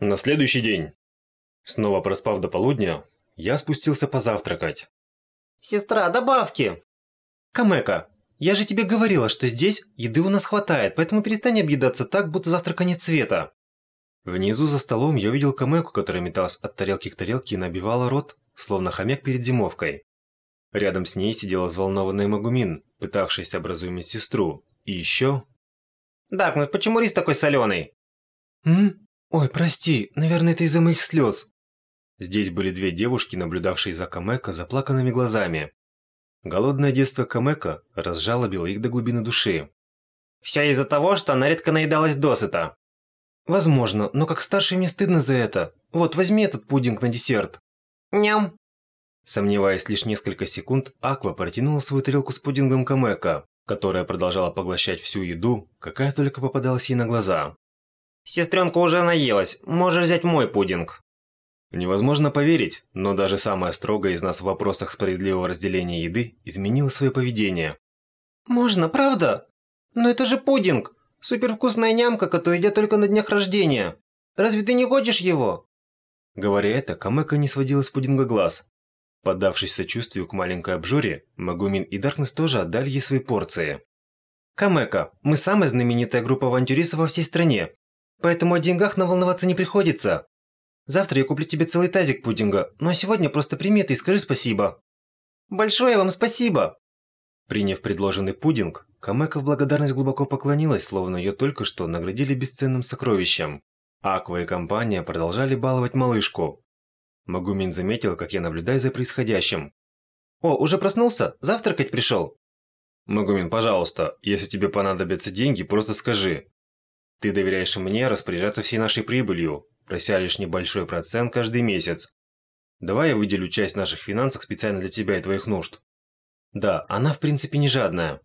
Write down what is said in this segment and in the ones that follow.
На следующий день, снова проспав до полудня, я спустился позавтракать. Сестра, добавки! Камека, я же тебе говорила, что здесь еды у нас хватает, поэтому перестань объедаться так, будто завтра конец света. Внизу за столом я увидел Камеку, которая металась от тарелки к тарелке и набивала рот, словно хомяк перед зимовкой. Рядом с ней сидела взволнованная Магумин, пытавшаяся образумить сестру. И еще... Даркнесс, почему рис такой соленый? М? Ой, прости, наверное, это из-за моих слез. Здесь были две девушки, наблюдавшие за Камека заплаканными глазами. Голодное детство Камека разжалобило их до глубины души. Все из-за того, что она редко наедалась досыта. Возможно, но как старший мне стыдно за это. Вот, возьми этот пудинг на десерт. Ням. Сомневаясь лишь несколько секунд, Аква протянула свою тарелку с пудингом Камека, которая продолжала поглощать всю еду, какая только попадалась ей на глаза. Сестренка уже наелась, можешь взять мой пудинг. Невозможно поверить, но даже самая строгая из нас в вопросах справедливого разделения еды изменила свое поведение. Можно, правда? Но это же пудинг! Супервкусная нямка, которую едят только на днях рождения. Разве ты не хочешь его? Говоря это, Камека не сводила с пудинга глаз. Поддавшись сочувствию к маленькой обжоре, Магумин и Даркнесс тоже отдали ей свои порции. Камека, мы самая знаменитая группа авантюристов во всей стране, поэтому о деньгах нам волноваться не приходится. Завтра я куплю тебе целый тазик пудинга, ну а сегодня просто прими это и скажи спасибо. Большое вам спасибо! Приняв предложенный пудинг, Камека в благодарность глубоко поклонилась, словно ее только что наградили бесценным сокровищем. Аква и компания продолжали баловать малышку. Магумин заметил, как я наблюдаю за происходящим. «О, уже проснулся? Завтракать пришел?» «Магумин, пожалуйста, если тебе понадобятся деньги, просто скажи. Ты доверяешь мне распоряжаться всей нашей прибылью, прося лишь небольшой процент каждый месяц. Давай я выделю часть наших финансов специально для тебя и твоих нужд». Да, она в принципе не жадная.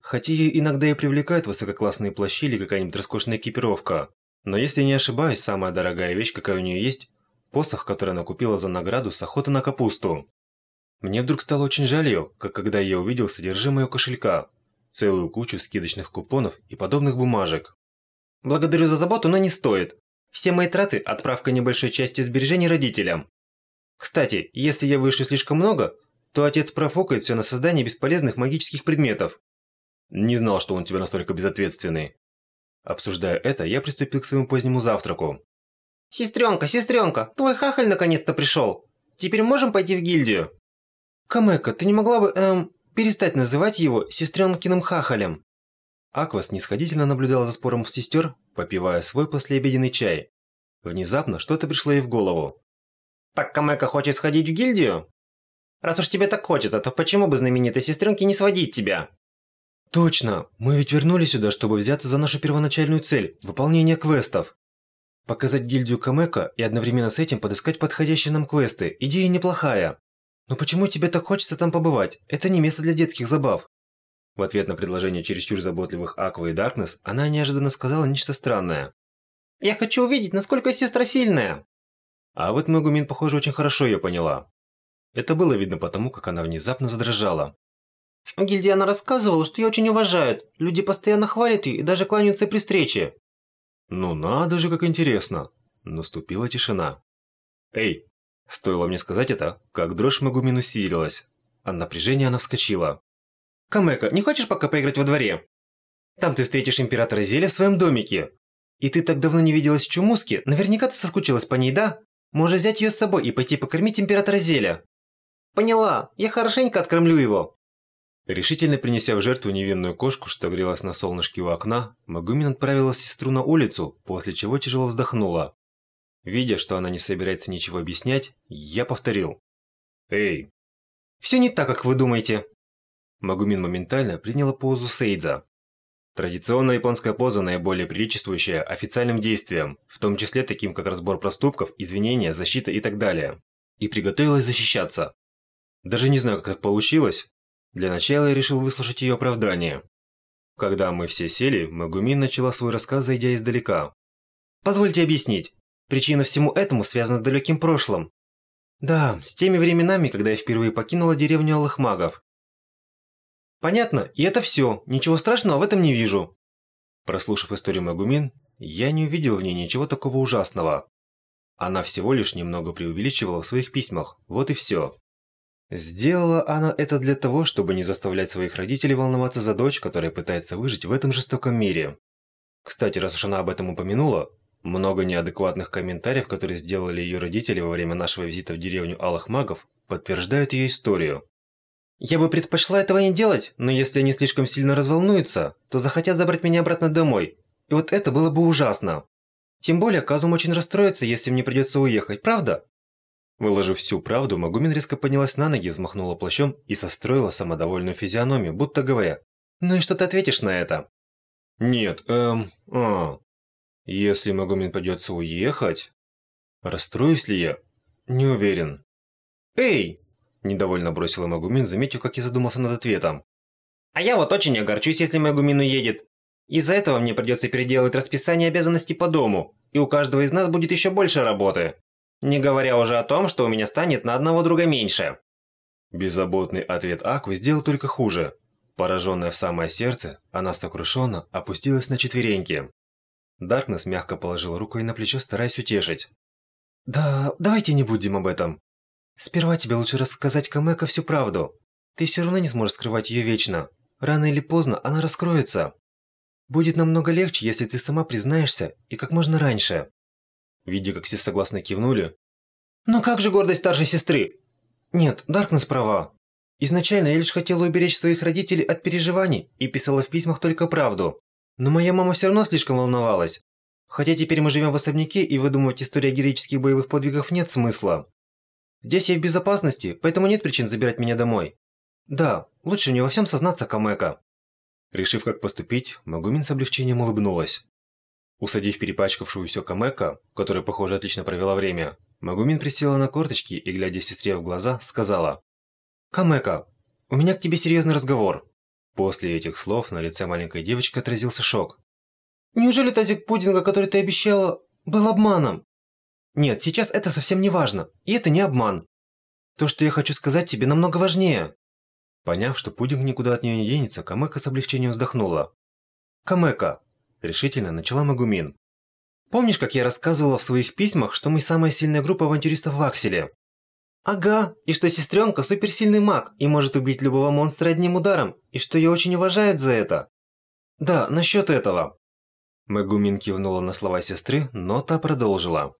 Хотя ее иногда и привлекают высококлассные плащи или какая-нибудь роскошная экипировка. Но если не ошибаюсь, самая дорогая вещь, какая у нее есть – посох, который она купила за награду с охоты на капусту. Мне вдруг стало очень жаль ее, как когда я увидел содержимое кошелька, целую кучу скидочных купонов и подобных бумажек. Благодарю за заботу, но не стоит. Все мои траты – отправка небольшой части сбережений родителям. Кстати, если я вышлю слишком много, то отец профукает все на создание бесполезных магических предметов. Не знал, что он тебя настолько безответственный. Обсуждая это, я приступил к своему позднему завтраку. «Сестренка, сестренка, твой хахаль наконец-то пришел. Теперь можем пойти в гильдию?» «Камека, ты не могла бы, эм, перестать называть его сестренкиным хахалем?» Аква снисходительно наблюдала за спором сестер, попивая свой послеобеденный чай. Внезапно что-то пришло ей в голову. «Так Камека хочет сходить в гильдию? Раз уж тебе так хочется, то почему бы знаменитой сестренке не сводить тебя?» Точно! Мы ведь вернулись сюда, чтобы взяться за нашу первоначальную цель – выполнение квестов. Показать гильдию Камека и одновременно с этим подыскать подходящие нам квесты – идея неплохая. Но почему тебе так хочется там побывать? Это не место для детских забав. В ответ на предложение чересчур заботливых Аква и Даркнесс, она неожиданно сказала нечто странное. «Я хочу увидеть, насколько сестра сильная!» А вот Магумин, похоже, очень хорошо ее поняла. Это было видно потому, как она внезапно задрожала. В гильдии она рассказывала, что ее очень уважают. Люди постоянно хвалят ее и даже кланяются при встрече. Ну надо же, как интересно. Наступила тишина. Эй, стоило мне сказать это, как дрожь Магумин усилилась. От напряжения она вскочила. Камека, не хочешь пока поиграть во дворе? Там ты встретишь императора Зеля в своем домике. И ты так давно не виделась с Чумуски, наверняка ты соскучилась по ней, да? Можешь взять ее с собой и пойти покормить императора Зеля. Поняла, я хорошенько откормлю его. Решительно принеся в жертву невинную кошку, что грелась на солнышке у окна, Магумин отправила сестру на улицу, после чего тяжело вздохнула. Видя, что она не собирается ничего объяснять, я повторил. «Эй!» «Все не так, как вы думаете!» Магумин моментально приняла позу Сейдза. Традиционная японская поза наиболее приличествующая официальным действиям, в том числе таким как разбор проступков, извинения, защита и так далее. И приготовилась защищаться. Даже не знаю, как так получилось, для начала я решил выслушать ее оправдание. Когда мы все сели, Магумин начала свой рассказ, зайдя издалека. «Позвольте объяснить. Причина всему этому связана с далеким прошлым. Да, с теми временами, когда я впервые покинула деревню Алых Магов. Понятно, и это все. Ничего страшного в этом не вижу. Прослушав историю Магумин, я не увидел в ней ничего такого ужасного. Она всего лишь немного преувеличивала в своих письмах, вот и все. Сделала она это для того, чтобы не заставлять своих родителей волноваться за дочь, которая пытается выжить в этом жестоком мире. Кстати, раз уж она об этом упомянула, много неадекватных комментариев, которые сделали ее родители во время нашего визита в деревню Алых Магов, подтверждают ее историю. Я бы предпочла этого не делать, но если они слишком сильно разволнуются, то захотят забрать меня обратно домой. И вот это было бы ужасно. Тем более Казум очень расстроится, если мне придется уехать, правда? Выложив всю правду, Магумин резко поднялась на ноги, взмахнула плащом и состроила самодовольную физиономию, будто говоря, «Ну и что ты ответишь на это?» «Нет, эм, а... Если Магумин придется уехать...» «Расстроюсь ли я?» «Не уверен». «Эй!» – недовольно бросила Магумин, заметив, как я задумался над ответом. «А я вот очень огорчусь, если Магумин уедет. Из-за этого мне придется переделывать расписание обязанностей по дому, и у каждого из нас будет еще больше работы. Не говоря уже о том, что у меня станет на одного друга меньше. Беззаботный ответ Аквы сделал только хуже. Пораженная в самое сердце, она сокрушенно опустилась на четвереньки. Даркнесс мягко положил руку ей на плечо, стараясь утешить. «Да, давайте не будем об этом. Сперва тебе лучше рассказать Камека всю правду. Ты все равно не сможешь скрывать ее вечно. Рано или поздно она раскроется. Будет намного легче, если ты сама признаешься, и как можно раньше. Видя, как все согласно кивнули. Но как же гордость старшей сестры? Нет, Даркнесс права. Изначально я лишь хотела уберечь своих родителей от переживаний и писала в письмах только правду. Но моя мама все равно слишком волновалась. Хотя теперь мы живем в особняке и выдумывать истории о героических боевых подвигах нет смысла. Здесь я в безопасности, поэтому нет причин забирать меня домой. Да, лучше мне во всем сознаться Камека. Решив, как поступить, Магумин с облегчением улыбнулась. Усадив перепачкавшуюся Камека, которая, похоже, отлично провела время, Магумин присела на корточки и, глядя сестре в глаза, сказала «Камека, у меня к тебе серьезный разговор». После этих слов на лице маленькой девочки отразился шок. «Неужели тазик пудинга, который ты обещала, был обманом?» «Нет, сейчас это совсем не важно, и это не обман. То, что я хочу сказать тебе, намного важнее». Поняв, что пудинг никуда от нее не денется, Камека с облегчением вздохнула. «Камека!» – решительно начала Магумин. «Помнишь, как я рассказывала в своих письмах, что мы самая сильная группа авантюристов в Акселе?» «Ага, и что сестренка суперсильный маг и может убить любого монстра одним ударом, и что ее очень уважают за это». «Да, насчет этого». Магумин кивнула на слова сестры, но та продолжила.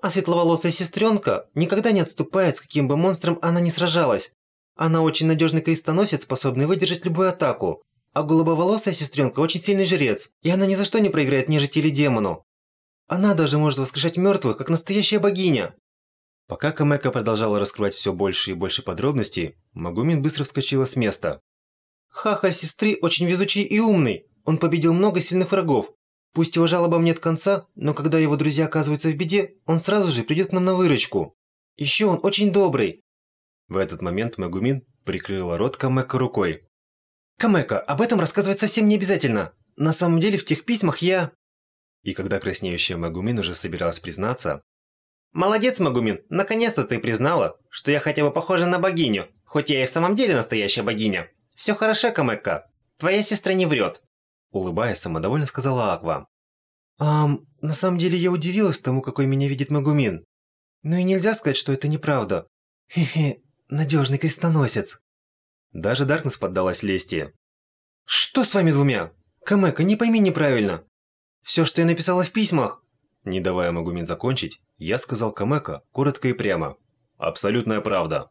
«А светловолосая сестренка никогда не отступает, с каким бы монстром она ни сражалась, она очень надежный крестоносец, способный выдержать любую атаку. А голубоволосая сестренка очень сильный жрец, и она ни за что не проиграет нежити или демону. Она даже может воскрешать мертвых, как настоящая богиня. Пока Камека продолжала раскрывать все больше и больше подробностей, Магумин быстро вскочила с места. Хахаль сестры очень везучий и умный. Он победил много сильных врагов. Пусть его жалобам нет конца, но когда его друзья оказываются в беде, он сразу же придет к нам на выручку. Еще он очень добрый. В этот момент Магумин прикрыла рот Камека рукой. «Камека, об этом рассказывать совсем не обязательно. На самом деле в тех письмах я...» И когда краснеющая Магумин уже собиралась признаться... «Молодец, Магумин, наконец-то ты признала, что я хотя бы похожа на богиню, хоть я и в самом деле настоящая богиня. Все хорошо, Камека. Твоя сестра не врет». Улыбаясь, самодовольно сказала Аква. «Ам, на самом деле я удивилась тому, какой меня видит Магумин. Но и нельзя сказать, что это неправда. Хе-хе, Надежный крестоносец. Даже Даркнесс поддалась лести. Что с вами двумя? Камека, не пойми неправильно. Все, что я написала в письмах. Не давая Магумин закончить, я сказал Камека коротко и прямо. Абсолютная правда.